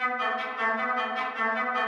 Thank you.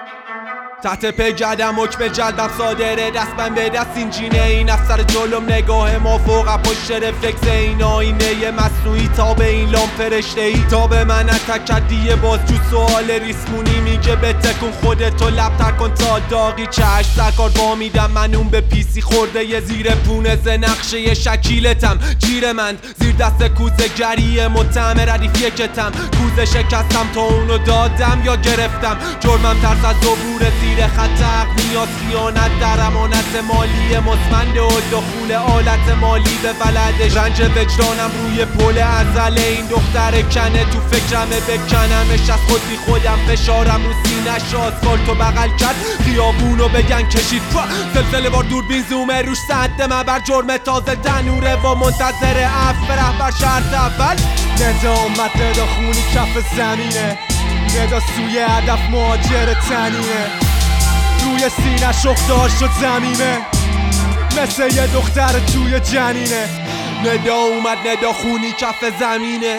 تحت پیجدم حکم جلدم صادره دستم به دست این جینه این افسر جلوم نگاه ما فوق پشت رفلکس این آینه مصنوعی تا به این لام فرشته ای. تا به من تکدی باز جو سوال ریسمونی میگه به تکون خودتو لب کن تا داغی چش سرکار با میدم من اون به پیسی خورده یه زیر پونه ز نقشه شکیلتم. جیر من زیر دست کوزه گری متهم ردیف یکتم. کوزه شکستم تا اونو دادم یا گرفتم. جرمم ترس از عبور زیر خطر نیاز خیانت در امانت مالی مطمئن و دخول آلت مالی به ولد. رنج وجدانم روی پل ازل. این دختر کنه تو فکرمه بکنمش. از خود بی خودم فشارم رو سینش آسفالتو بغل کرد. خیابونو بگن کشید. سلسله بار دوربین زومه. روش سد بر جرم تازه دنوره و منتظر اف بر شرط اول. ندا اومد ندا خونی کف زمینه. ندا سوی هدف مهاجر تنینه. روی سینه شخدار شد زمینه. مثل یه دختر توی جنینه. ندا اومد ندا خونی کف زمینه.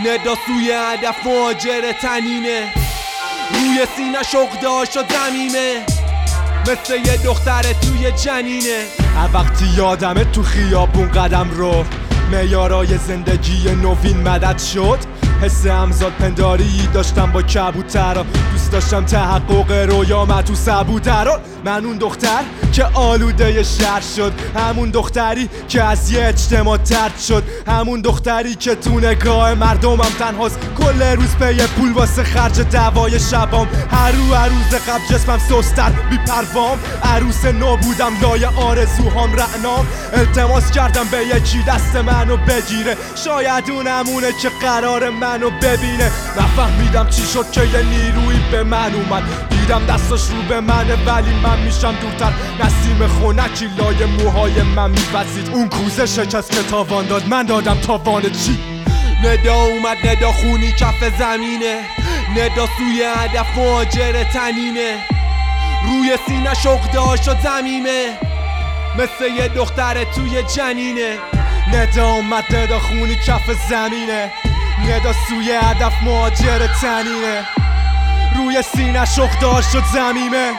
ندا سوی هدف مهاجر تنینه. روی سینه شخدار شد زمینه. مثل یه دختر توی جنینه. وقتی یادمه تو خیابون قدم رو. میارای زندگی نوین مدد شد. حس همزاد پنداری داشتم با کبوترا. دوست داشتم تحقق رویام تو سبوترا من اون دختر که آلوده شهر شد. همون دختری که از یه اجتماع ترد شد. همون دختری که تو نگاه مردمم تنهاست. کل روز یه پول واسه خرج دوای شبام. هر رو عروض قبل جسمم سستر. بی پروام. عروس نو بودم لای آرزوهام رعنام. التماس کردم به یکی دست منو بگیره. شاید اونمونه که قرار منو ببینه. نفهمیدم چی شد که یه نیروی به من اومد. دیدم دستاش رو به منه ولی من میشم دورتر. نسیم خونکی لای موهای من میوزید اون کوزه شکست که تاوان داد من دادم تاوان چی؟ ندا اومد ندا خونی کف زمینه. ندا سوی هدف مهاجر تنینه. روی سینه شغدار شد زمینه مثل یه دختر توی جنینه. ندا اومد ندا خونی کف زمینه. ندا سوی هدف مهاجر تنینه. روی سینه شخدار شد زمینه.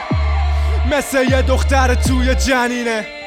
مثل یه دختر توی جنینه.